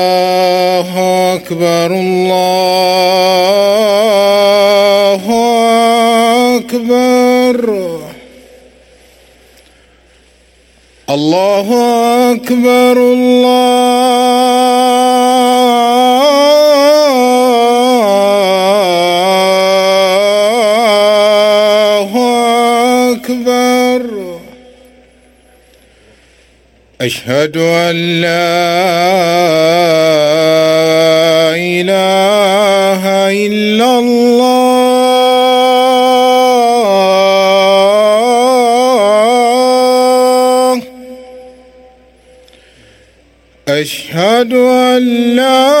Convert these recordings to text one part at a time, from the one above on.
الله أكبر الله أكبر الله أكبر الله أكبر أشهد أن لا إله إلا الله. أشهد أن لا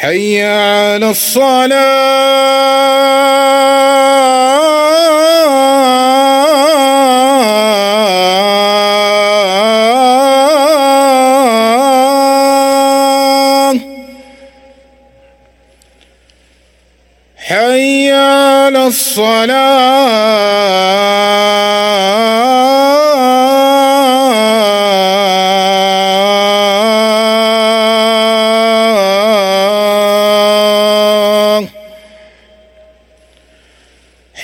حي على الصلاة. حي على الصلاة.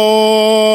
Oh!